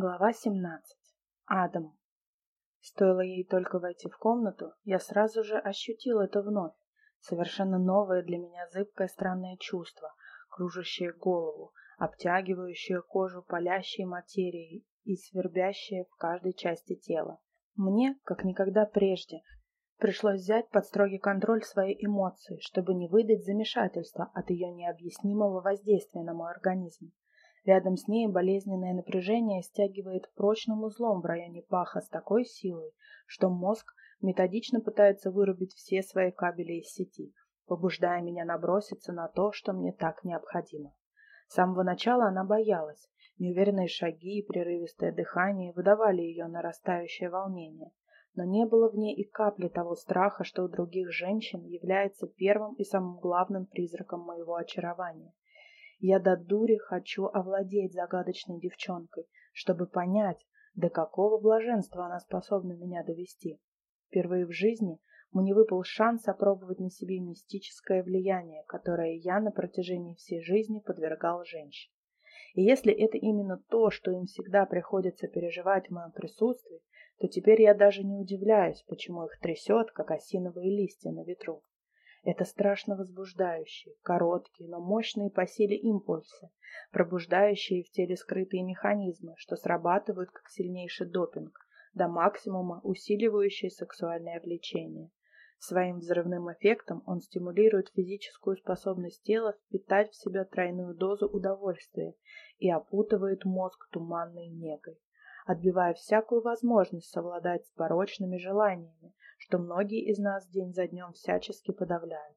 Глава 17. Адам. Стоило ей только войти в комнату, я сразу же ощутил это вновь. Совершенно новое для меня зыбкое странное чувство, кружащее голову, обтягивающее кожу палящей материей и свербящее в каждой части тела. Мне, как никогда прежде, пришлось взять под строгий контроль свои эмоции, чтобы не выдать замешательства от ее необъяснимого воздействия на мой организм. Рядом с ней болезненное напряжение стягивает прочным узлом в районе паха с такой силой, что мозг методично пытается вырубить все свои кабели из сети, побуждая меня наброситься на то, что мне так необходимо. С самого начала она боялась. Неуверенные шаги и прерывистое дыхание выдавали ее нарастающее волнение. Но не было в ней и капли того страха, что у других женщин является первым и самым главным призраком моего очарования – я до дури хочу овладеть загадочной девчонкой, чтобы понять, до какого блаженства она способна меня довести. Впервые в жизни мне выпал шанс опробовать на себе мистическое влияние, которое я на протяжении всей жизни подвергал женщин. И если это именно то, что им всегда приходится переживать в моем присутствии, то теперь я даже не удивляюсь, почему их трясет, как осиновые листья на ветру. Это страшно возбуждающие, короткие, но мощные по силе импульсы, пробуждающие в теле скрытые механизмы, что срабатывают как сильнейший допинг, до максимума усиливающие сексуальное влечение. Своим взрывным эффектом он стимулирует физическую способность тела впитать в себя тройную дозу удовольствия и опутывает мозг туманной негой, отбивая всякую возможность совладать с порочными желаниями, что многие из нас день за днем всячески подавляют.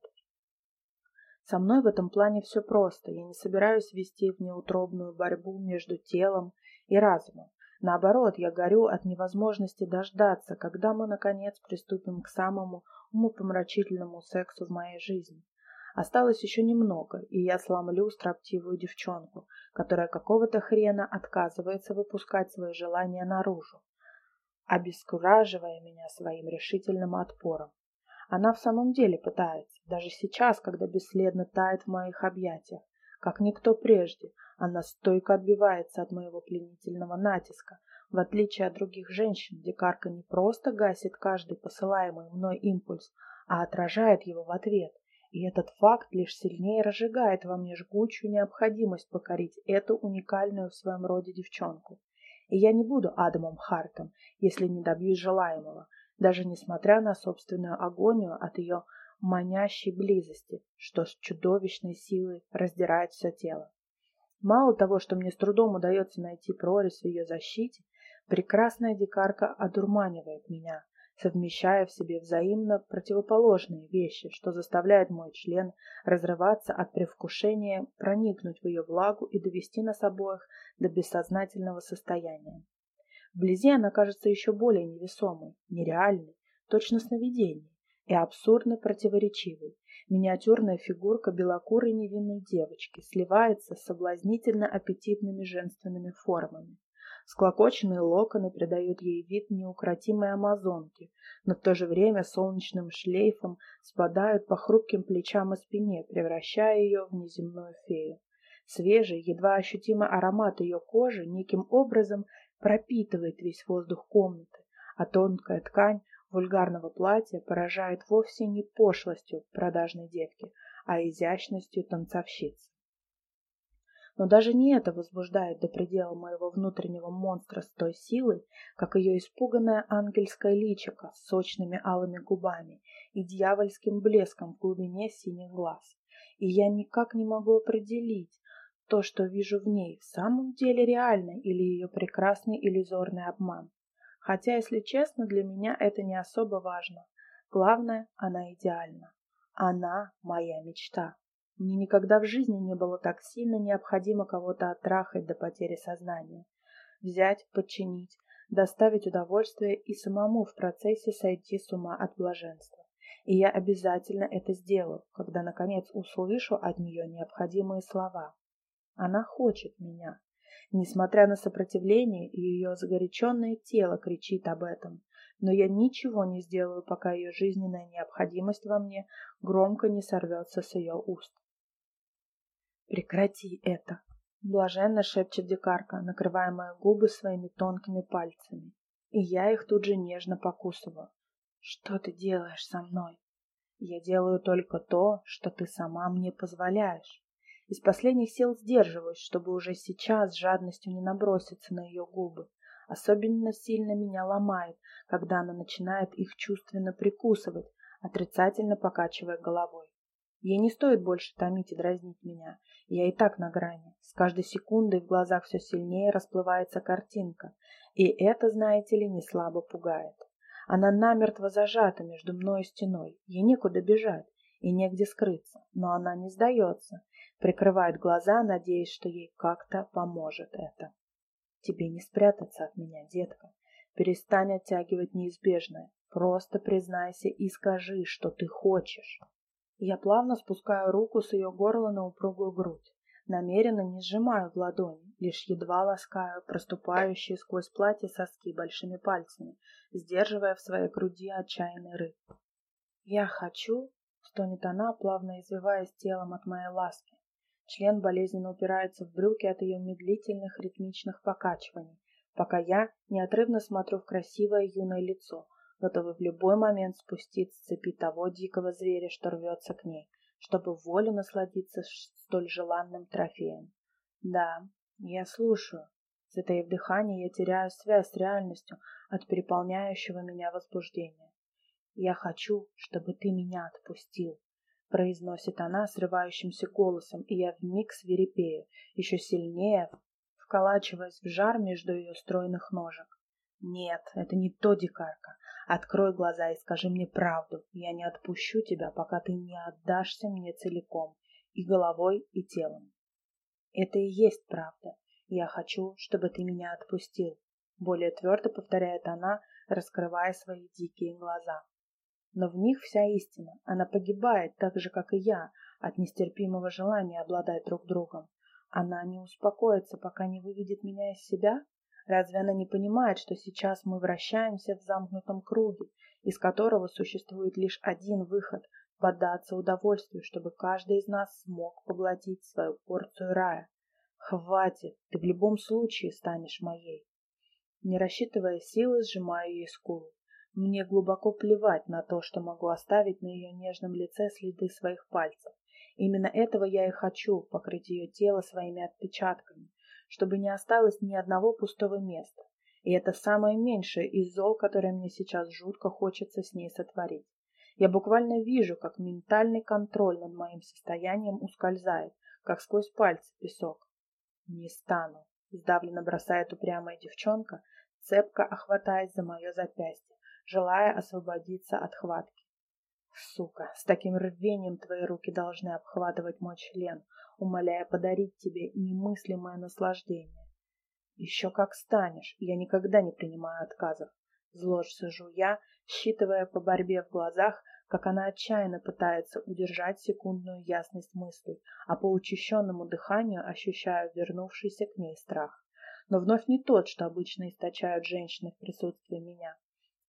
Со мной в этом плане все просто. Я не собираюсь вести в неутробную борьбу между телом и разумом. Наоборот, я горю от невозможности дождаться, когда мы, наконец, приступим к самому умопомрачительному сексу в моей жизни. Осталось еще немного, и я сломлю строптивую девчонку, которая какого-то хрена отказывается выпускать свои желания наружу обескураживая меня своим решительным отпором. Она в самом деле пытается, даже сейчас, когда бесследно тает в моих объятиях. Как никто прежде, она стойко отбивается от моего пленительного натиска. В отличие от других женщин, дикарка не просто гасит каждый посылаемый мной импульс, а отражает его в ответ. И этот факт лишь сильнее разжигает во мне жгучую необходимость покорить эту уникальную в своем роде девчонку. И я не буду Адамом Хартом, если не добьюсь желаемого, даже несмотря на собственную агонию от ее манящей близости, что с чудовищной силой раздирает все тело. Мало того, что мне с трудом удается найти прорезь в ее защите, прекрасная дикарка одурманивает меня, совмещая в себе взаимно противоположные вещи, что заставляет мой член разрываться от привкушения, проникнуть в ее влагу и довести нас обоих до бессознательного состояния. Вблизи она кажется еще более невесомой, нереальной, точно сновидением и абсурдно противоречивой. Миниатюрная фигурка белокурой невинной девочки сливается с соблазнительно аппетитными женственными формами. Склокоченные локоны придают ей вид неукротимой амазонки, но в то же время солнечным шлейфом спадают по хрупким плечам и спине, превращая ее в неземную фею. Свежий, едва ощутимый аромат ее кожи неким образом пропитывает весь воздух комнаты, а тонкая ткань вульгарного платья поражает вовсе не пошлостью продажной девки, а изящностью танцовщицы. Но даже не это возбуждает до предела моего внутреннего монстра с той силой, как ее испуганное ангельское личико с сочными алыми губами и дьявольским блеском в глубине синих глаз. И я никак не могу определить, то, что вижу в ней, в самом деле реально или ее прекрасный иллюзорный обман. Хотя, если честно, для меня это не особо важно. Главное, она идеальна. Она моя мечта. Мне никогда в жизни не было так сильно необходимо кого-то оттрахать до потери сознания. Взять, подчинить, доставить удовольствие и самому в процессе сойти с ума от блаженства. И я обязательно это сделаю, когда наконец услышу от нее необходимые слова. Она хочет меня. Несмотря на сопротивление, ее загоряченное тело кричит об этом. Но я ничего не сделаю, пока ее жизненная необходимость во мне громко не сорвется с ее уст. Прекрати это. Блаженно шепчет дикарка, накрывая мои губы своими тонкими пальцами. И я их тут же нежно покусываю. Что ты делаешь со мной? Я делаю только то, что ты сама мне позволяешь. Из последних сил сдерживаюсь, чтобы уже сейчас жадностью не наброситься на ее губы. Особенно сильно меня ломает, когда она начинает их чувственно прикусывать, отрицательно покачивая головой. Ей не стоит больше томить и дразнить меня. Я и так на грани. С каждой секундой в глазах все сильнее расплывается картинка. И это, знаете ли, не слабо пугает. Она намертво зажата между мной и стеной. Ей некуда бежать и негде скрыться. Но она не сдается. Прикрывает глаза, надеясь, что ей как-то поможет это. Тебе не спрятаться от меня, детка. Перестань оттягивать неизбежное. Просто признайся и скажи, что ты хочешь. Я плавно спускаю руку с ее горла на упругую грудь. Намеренно не сжимаю в ладони, лишь едва ласкаю проступающие сквозь платье соски большими пальцами, сдерживая в своей груди отчаянный рык. «Я хочу», — стонет она, плавно извиваясь телом от моей ласки. Член болезненно упирается в брюки от ее медлительных ритмичных покачиваний, пока я неотрывно смотрю в красивое юное лицо, готовый в любой момент спустить с цепи того дикого зверя, что рвется к ней, чтобы волю насладиться столь желанным трофеем. Да, я слушаю. Затаив дыхание, я теряю связь с реальностью от переполняющего меня возбуждения. Я хочу, чтобы ты меня отпустил, произносит она срывающимся голосом, и я вмиг свирепею, еще сильнее вколачиваясь в жар между ее стройных ножек. Нет, это не то, дикарка. Открой глаза и скажи мне правду. Я не отпущу тебя, пока ты не отдашься мне целиком, и головой, и телом. Это и есть правда. Я хочу, чтобы ты меня отпустил. Более твердо повторяет она, раскрывая свои дикие глаза. Но в них вся истина. Она погибает так же, как и я, от нестерпимого желания обладать друг другом. Она не успокоится, пока не выведет меня из себя? Разве она не понимает, что сейчас мы вращаемся в замкнутом круге, из которого существует лишь один выход – поддаться удовольствию, чтобы каждый из нас смог поглотить свою порцию рая? Хватит, ты в любом случае станешь моей. Не рассчитывая силы, сжимаю ей скулу. Мне глубоко плевать на то, что могу оставить на ее нежном лице следы своих пальцев. Именно этого я и хочу, покрыть ее тело своими отпечатками, чтобы не осталось ни одного пустого места. И это самое меньшее из зол, которое мне сейчас жутко хочется с ней сотворить. Я буквально вижу, как ментальный контроль над моим состоянием ускользает, как сквозь пальцы песок. Не стану, сдавленно бросает упрямая девчонка, цепко охватаясь за мое запястье, желая освободиться от хватки. Сука, с таким рвением твои руки должны обхватывать мой член, умоляя подарить тебе немыслимое наслаждение. Еще как станешь, я никогда не принимаю отказов. Зло сижу я, считывая по борьбе в глазах, как она отчаянно пытается удержать секундную ясность мыслей, а по учащенному дыханию ощущаю вернувшийся к ней страх. Но вновь не тот, что обычно источают женщины в присутствии меня.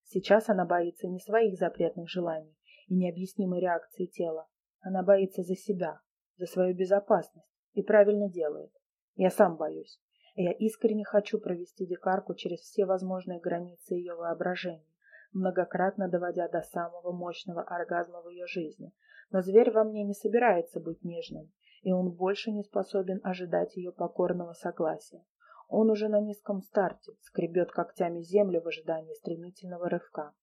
Сейчас она боится не своих запретных желаний и необъяснимой реакции тела. Она боится за себя, за свою безопасность и правильно делает. Я сам боюсь. Я искренне хочу провести дикарку через все возможные границы ее воображения, многократно доводя до самого мощного оргазма в ее жизни. Но зверь во мне не собирается быть нежным, и он больше не способен ожидать ее покорного согласия. Он уже на низком старте, скребет когтями землю в ожидании стремительного рывка.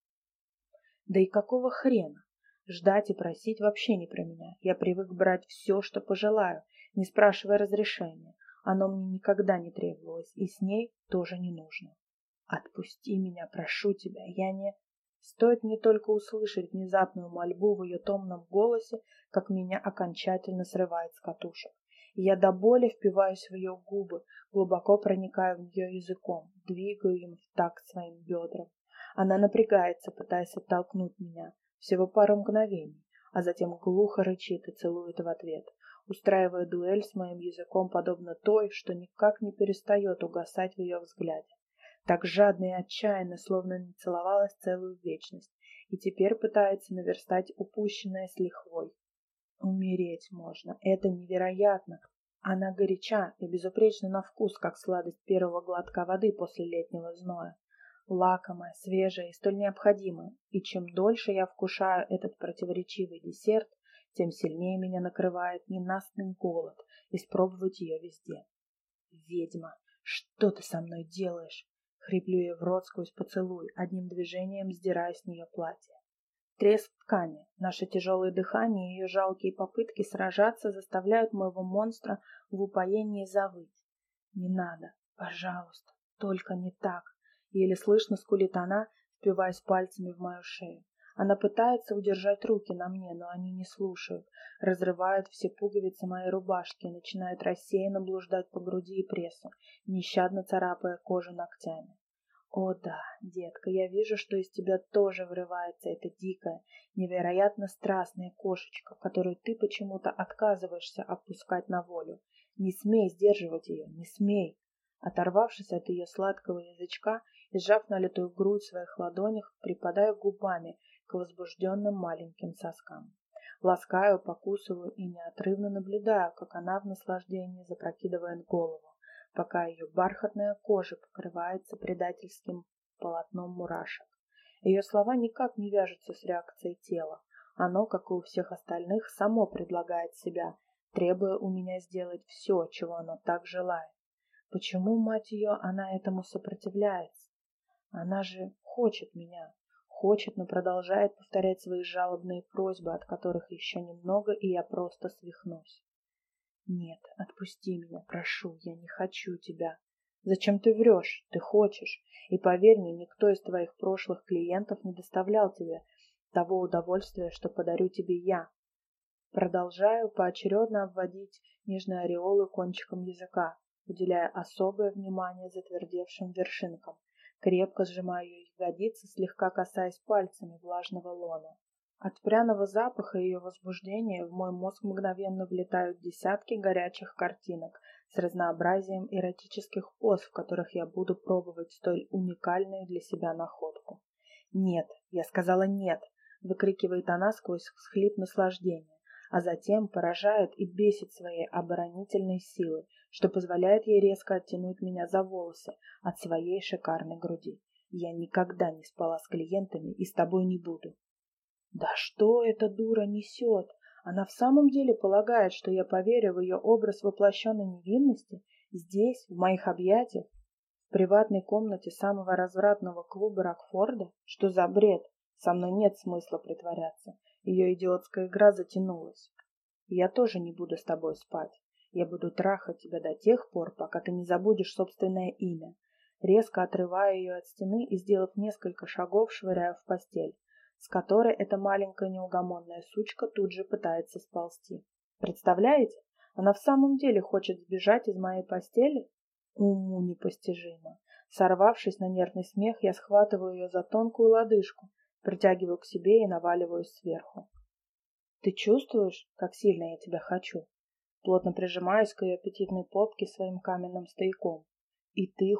Да и какого хрена? Ждать и просить вообще не про меня. Я привык брать все, что пожелаю, не спрашивая разрешения. Оно мне никогда не требовалось, и с ней тоже не нужно. Отпусти меня, прошу тебя, я не... Стоит мне только услышать внезапную мольбу в ее томном голосе, как меня окончательно срывает с катушек. Я до боли впиваюсь в ее губы, глубоко проникаю в нее языком, двигаю им в такт своим бедрам. Она напрягается, пытаясь оттолкнуть меня, всего пару мгновений, а затем глухо рычит и целует в ответ, устраивая дуэль с моим языком, подобно той, что никак не перестает угасать в ее взгляде. Так жадно и отчаянно, словно не целовалась целую вечность, и теперь пытается наверстать упущенное с лихвой. Умереть можно, это невероятно. Она горяча и безупречна на вкус, как сладость первого глотка воды после летнего зноя. Лакомая, свежая и столь необходимая. И чем дольше я вкушаю этот противоречивый десерт, тем сильнее меня накрывает ненастный голод испробовать ее везде. «Ведьма, что ты со мной делаешь?» Хриплю ей в рот сквозь поцелуй, одним движением сдирая с нее платье. Треск ткани, наше тяжелое дыхание и ее жалкие попытки сражаться заставляют моего монстра в упоении завыть. «Не надо, пожалуйста, только не так!» Еле слышно скулит она, впиваясь пальцами в мою шею. Она пытается удержать руки на мне, но они не слушают, разрывают все пуговицы моей рубашки и начинают рассеянно блуждать по груди и прессу, нещадно царапая кожу ногтями. О да, детка, я вижу, что из тебя тоже вырывается эта дикая, невероятно страстная кошечка, которую ты почему-то отказываешься опускать на волю. Не смей сдерживать ее, не смей. Оторвавшись от ее сладкого язычка и сжав налитую грудь в своих ладонях, припадаю губами к возбужденным маленьким соскам. Ласкаю, покусываю и неотрывно наблюдаю, как она в наслаждении запрокидывает голову пока ее бархатная кожа покрывается предательским полотном мурашек. Ее слова никак не вяжутся с реакцией тела. Оно, как и у всех остальных, само предлагает себя, требуя у меня сделать все, чего оно так желает. Почему, мать ее, она этому сопротивляется? Она же хочет меня, хочет, но продолжает повторять свои жалобные просьбы, от которых еще немного, и я просто свихнусь. Нет, отпусти меня, прошу, я не хочу тебя. Зачем ты врешь? Ты хочешь. И поверь мне, никто из твоих прошлых клиентов не доставлял тебе того удовольствия, что подарю тебе я. Продолжаю поочередно обводить нежные ореолы кончиком языка, уделяя особое внимание затвердевшим вершинкам. Крепко сжимаю ее ягодицы, слегка касаясь пальцами влажного лона. От пряного запаха ее возбуждения в мой мозг мгновенно влетают десятки горячих картинок с разнообразием эротических поз, в которых я буду пробовать столь уникальную для себя находку. «Нет!» — я сказала «нет!» — выкрикивает она сквозь всхлип наслаждения, а затем поражает и бесит своей оборонительной силой, что позволяет ей резко оттянуть меня за волосы от своей шикарной груди. Я никогда не спала с клиентами и с тобой не буду. Да что эта дура несет? Она в самом деле полагает, что я поверю в ее образ воплощенной невинности здесь, в моих объятиях, в приватной комнате самого развратного клуба Рокфорда? Что за бред? Со мной нет смысла притворяться. Ее идиотская игра затянулась. Я тоже не буду с тобой спать. Я буду трахать тебя до тех пор, пока ты не забудешь собственное имя. Резко отрываю ее от стены и, сделав несколько шагов, швыряю в постель с которой эта маленькая неугомонная сучка тут же пытается сползти. Представляете? Она в самом деле хочет сбежать из моей постели? Уму непостижимо. Сорвавшись на нервный смех, я схватываю ее за тонкую лодыжку, притягиваю к себе и наваливаюсь сверху. Ты чувствуешь, как сильно я тебя хочу? Плотно прижимаюсь к ее аппетитной попке своим каменным стояком. И ты